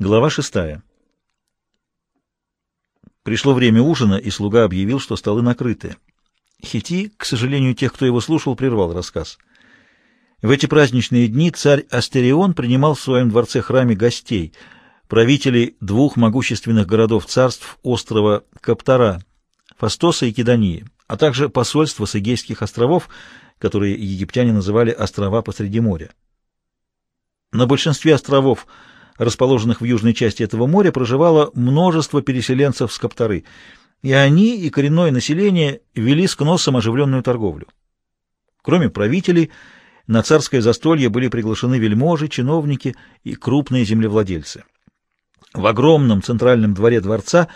Глава шестая. Пришло время ужина, и слуга объявил, что столы накрыты. Хити, к сожалению, тех, кто его слушал, прервал рассказ. В эти праздничные дни царь Астерион принимал в своем дворце-храме гостей, правителей двух могущественных городов царств острова Каптара, Фастоса и Кедонии, а также посольства с Эгейских островов, которые египтяне называли «острова посреди моря». На большинстве островов – расположенных в южной части этого моря, проживало множество переселенцев с Каптары, и они и коренное население вели с Кносом оживленную торговлю. Кроме правителей, на царское застолье были приглашены вельможи, чиновники и крупные землевладельцы. В огромном центральном дворе дворца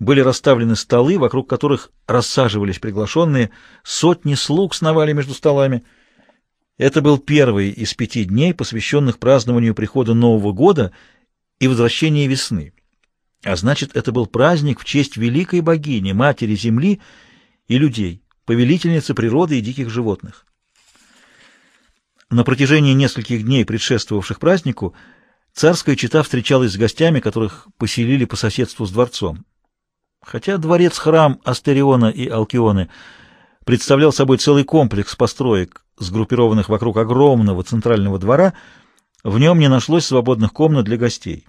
были расставлены столы, вокруг которых рассаживались приглашенные, сотни слуг сновали между столами — это был первый из пяти дней, посвященных празднованию прихода Нового года и возвращения весны. А значит, это был праздник в честь великой богини, матери земли и людей, повелительницы природы и диких животных. На протяжении нескольких дней, предшествовавших празднику, царская чета встречалась с гостями, которых поселили по соседству с дворцом. Хотя дворец-храм Астериона и Алкионы представлял собой целый комплекс построек, сгруппированных вокруг огромного центрального двора, в нем не нашлось свободных комнат для гостей.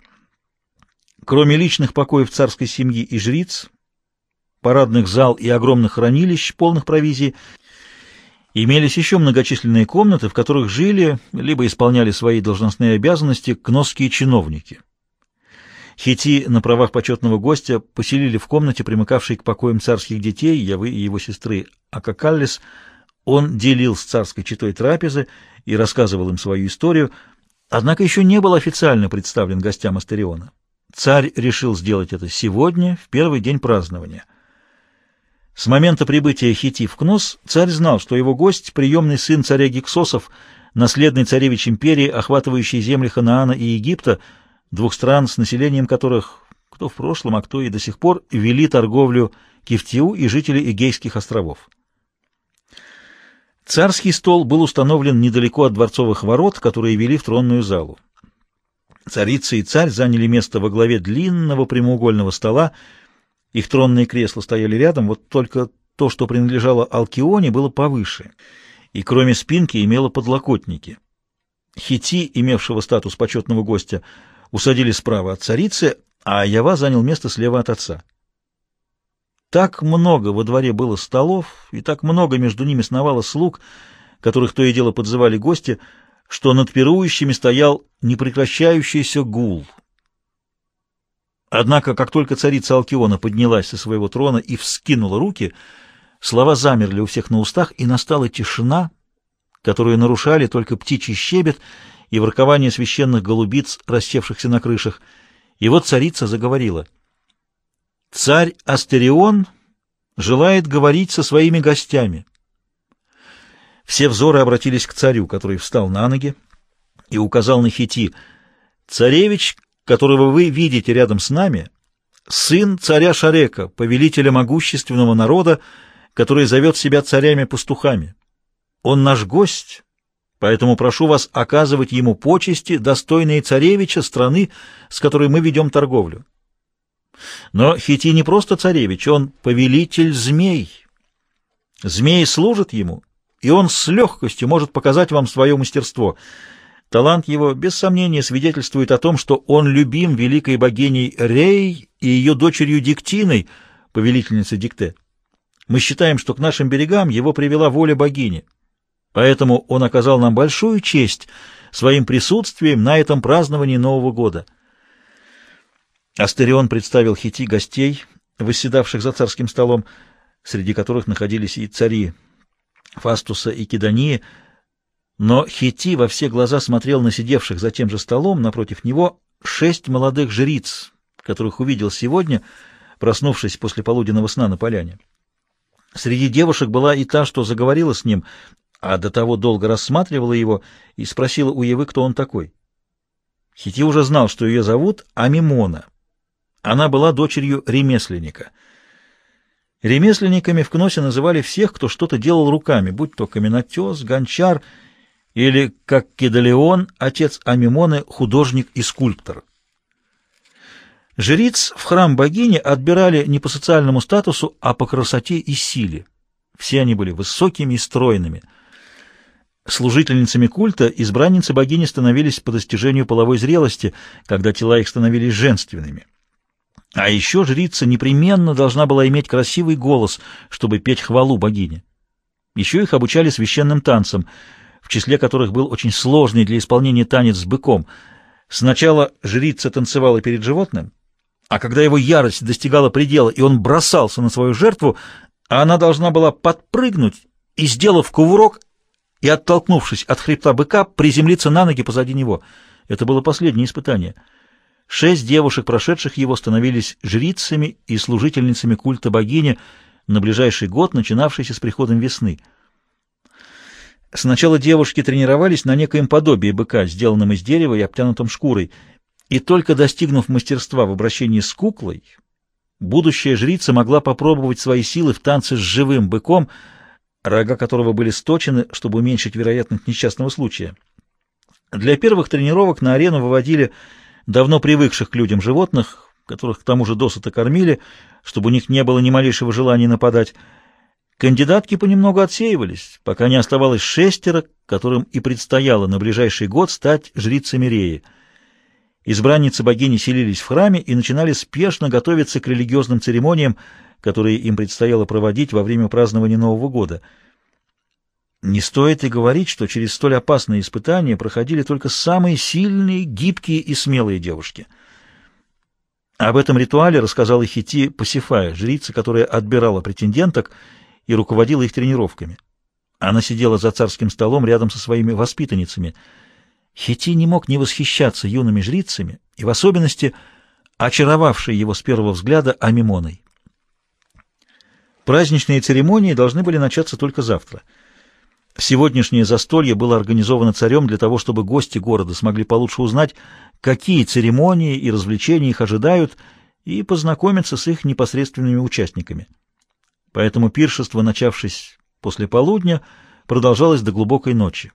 Кроме личных покоев царской семьи и жриц, парадных зал и огромных хранилищ, полных провизии, имелись еще многочисленные комнаты, в которых жили, либо исполняли свои должностные обязанности кносские чиновники. Хити на правах почетного гостя поселили в комнате, примыкавшей к покоям царских детей, Явы и его сестры Акакаллис, он делил с царской четой трапезы и рассказывал им свою историю, однако еще не был официально представлен гостям Астериона. Царь решил сделать это сегодня, в первый день празднования. С момента прибытия Хити в Кнос царь знал, что его гость — приемный сын царя Гиксосов, наследный царевич империи, охватывающий земли Ханаана и Египта, двух стран, с населением которых, кто в прошлом, а кто и до сих пор, вели торговлю Кифтиу и жители Эгейских островов. Царский стол был установлен недалеко от дворцовых ворот, которые вели в тронную залу. Царица и царь заняли место во главе длинного прямоугольного стола, их тронные кресла стояли рядом, вот только то, что принадлежало Алкионе, было повыше, и кроме спинки имело подлокотники. Хити, имевшего статус почетного гостя, усадили справа от царицы, а Ява занял место слева от отца. Так много во дворе было столов, и так много между ними сновало слуг, которых то и дело подзывали гости, что над пирующими стоял непрекращающийся гул. Однако, как только царица Алкиона поднялась со своего трона и вскинула руки, слова замерли у всех на устах, и настала тишина, которую нарушали только птичий щебет и воркование священных голубиц, рассевшихся на крышах. И вот царица заговорила — Царь Астерион желает говорить со своими гостями. Все взоры обратились к царю, который встал на ноги и указал на Хити. «Царевич, которого вы видите рядом с нами, сын царя Шарека, повелителя могущественного народа, который зовет себя царями-пастухами. Он наш гость, поэтому прошу вас оказывать ему почести, достойные царевича страны, с которой мы ведем торговлю. Но Хити не просто царевич, он повелитель змей. Змеи служат ему, и он с легкостью может показать вам свое мастерство. Талант его, без сомнения, свидетельствует о том, что он любим великой богиней Рей и ее дочерью Диктиной, повелительницей Дикте. Мы считаем, что к нашим берегам его привела воля богини. Поэтому он оказал нам большую честь своим присутствием на этом праздновании Нового года. Астерион представил Хити гостей, восседавших за царским столом, среди которых находились и цари Фастуса и Кедонии, но Хити во все глаза смотрел на сидевших за тем же столом напротив него шесть молодых жриц, которых увидел сегодня, проснувшись после полуденного сна на поляне. Среди девушек была и та, что заговорила с ним, а до того долго рассматривала его и спросила у Евы, кто он такой. Хити уже знал, что ее зовут Амимона — она была дочерью ремесленника. Ремесленниками в Кносе называли всех, кто что-то делал руками, будь то каменотес, гончар или, как Кедалеон, отец Амимоны, художник и скульптор. Жриц в храм богини отбирали не по социальному статусу, а по красоте и силе. Все они были высокими и стройными. Служительницами культа избранницы богини становились по достижению половой зрелости, когда тела их становились женственными. А еще жрица непременно должна была иметь красивый голос, чтобы петь хвалу богине. Еще их обучали священным танцам, в числе которых был очень сложный для исполнения танец с быком. Сначала жрица танцевала перед животным, а когда его ярость достигала предела, и он бросался на свою жертву, она должна была подпрыгнуть и, сделав кувырок и оттолкнувшись от хребта быка, приземлиться на ноги позади него. Это было последнее испытание. Шесть девушек, прошедших его, становились жрицами и служительницами культа богини на ближайший год, начинавшийся с приходом весны. Сначала девушки тренировались на некоем подобии быка, сделанном из дерева и обтянутом шкурой, и только достигнув мастерства в обращении с куклой, будущая жрица могла попробовать свои силы в танце с живым быком, рога которого были сточены, чтобы уменьшить вероятность несчастного случая. Для первых тренировок на арену выводили давно привыкших к людям животных, которых к тому же досыта кормили, чтобы у них не было ни малейшего желания нападать. Кандидатки понемногу отсеивались, пока не оставалось шестеро, которым и предстояло на ближайший год стать жрицами Реи. Избранницы богини селились в храме и начинали спешно готовиться к религиозным церемониям, которые им предстояло проводить во время празднования Нового года. Не стоит и говорить, что через столь опасные испытания проходили только самые сильные, гибкие и смелые девушки. Об этом ритуале рассказала Хити Пасифая, жрица, которая отбирала претенденток и руководила их тренировками. Она сидела за царским столом рядом со своими воспитанницами. Хити не мог не восхищаться юными жрицами, и в особенности очаровавшей его с первого взгляда Амимоной. Праздничные церемонии должны были начаться только завтра. Сегодняшнее застолье было организовано царем для того, чтобы гости города смогли получше узнать, какие церемонии и развлечения их ожидают, и познакомиться с их непосредственными участниками. Поэтому пиршество, начавшись после полудня, продолжалось до глубокой ночи.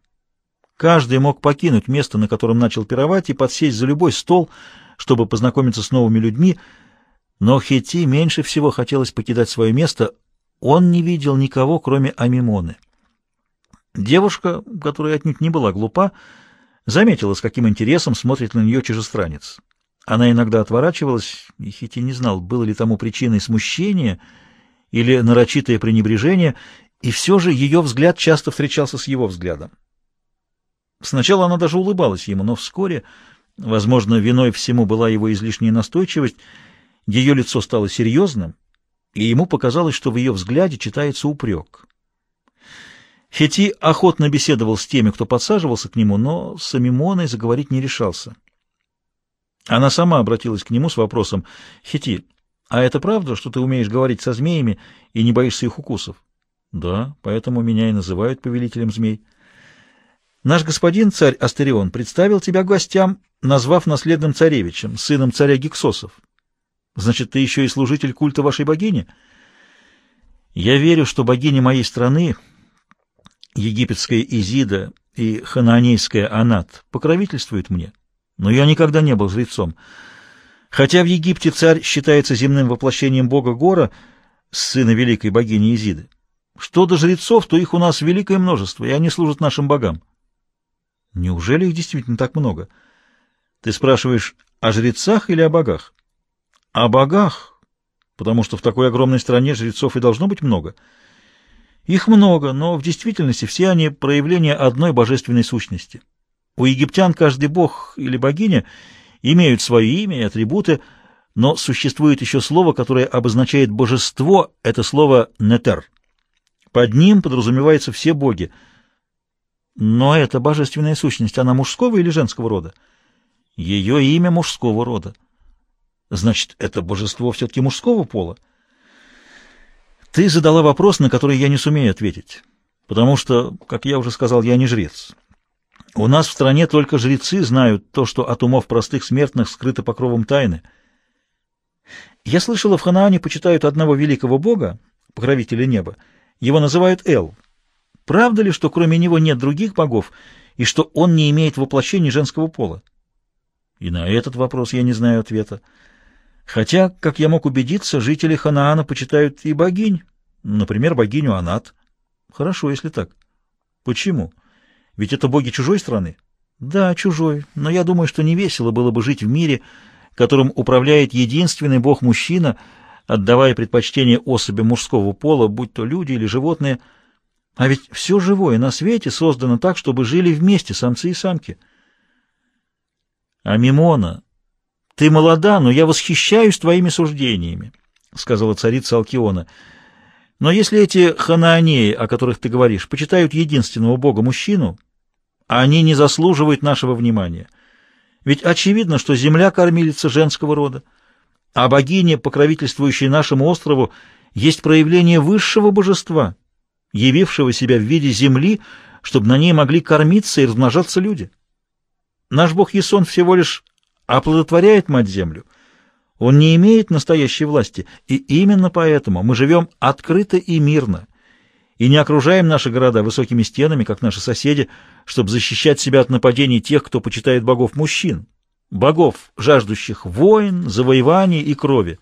Каждый мог покинуть место, на котором начал пировать, и подсесть за любой стол, чтобы познакомиться с новыми людьми, но Хети меньше всего хотелось покидать свое место, он не видел никого, кроме Амимоны. Девушка, которая отнюдь не была глупа, заметила, с каким интересом смотрит на нее чужестранец. Она иногда отворачивалась, и Хити не знал, было ли тому причиной смущение или нарочитое пренебрежение, и все же ее взгляд часто встречался с его взглядом. Сначала она даже улыбалась ему, но вскоре, возможно, виной всему была его излишняя настойчивость, ее лицо стало серьезным, и ему показалось, что в ее взгляде читается упрек. Хети охотно беседовал с теми, кто подсаживался к нему, но с Амимоной заговорить не решался. Она сама обратилась к нему с вопросом «Хети, а это правда, что ты умеешь говорить со змеями и не боишься их укусов?» «Да, поэтому меня и называют повелителем змей». «Наш господин, царь Астерион, представил тебя гостям, назвав наследным царевичем, сыном царя Гексосов. Значит, ты еще и служитель культа вашей богини? Я верю, что богини моей страны, египетская Изида и ханаанейская Анат, покровительствуют мне. Но я никогда не был жрецом. Хотя в Египте царь считается земным воплощением бога Гора, сына великой богини Изиды. Что до жрецов, то их у нас великое множество, и они служат нашим богам. Неужели их действительно так много? Ты спрашиваешь о жрецах или о богах? О богах, потому что в такой огромной стране жрецов и должно быть много. Их много, но в действительности все они проявления одной божественной сущности. У египтян каждый бог или богиня имеют свое имя и атрибуты, но существует еще слово, которое обозначает божество, это слово «нетер». Под ним подразумеваются все боги. Но эта божественная сущность, она мужского или женского рода? Ее имя мужского рода. Значит, это божество все-таки мужского пола? Ты задала вопрос, на который я не сумею ответить, потому что, как я уже сказал, я не жрец. У нас в стране только жрецы знают то, что от умов простых смертных скрыто покровом тайны. Я слышала, в Ханаане почитают одного великого бога, покровителя неба. Его называют Эл. Правда ли, что кроме него нет других богов, и что он не имеет воплощения женского пола? И на этот вопрос я не знаю ответа. Хотя, как я мог убедиться, жители Ханаана почитают и богинь, например, богиню Анат. Хорошо, если так. Почему? Ведь это боги чужой страны? Да, чужой, но я думаю, что не весело было бы жить в мире, которым управляет единственный бог-мужчина, отдавая предпочтение особям мужского пола, будь то люди или животные. А ведь все живое на свете создано так, чтобы жили вместе самцы и самки. А Мимона, ты молода, но я восхищаюсь твоими суждениями, — сказала царица Алкиона. Но если эти ханаанеи, о которых ты говоришь, почитают единственного бога-мужчину, они не заслуживают нашего внимания. Ведь очевидно, что земля кормилица женского рода, а богиня, покровительствующая нашему острову, есть проявление высшего божества, явившего себя в виде земли, чтобы на ней могли кормиться и размножаться люди. Наш бог Есон всего лишь оплодотворяет мать-землю. Он не имеет настоящей власти, и именно поэтому мы живем открыто и мирно, и не окружаем наши города высокими стенами, как наши соседи, чтобы защищать себя от нападений тех, кто почитает богов мужчин, богов, жаждущих войн, завоеваний и крови.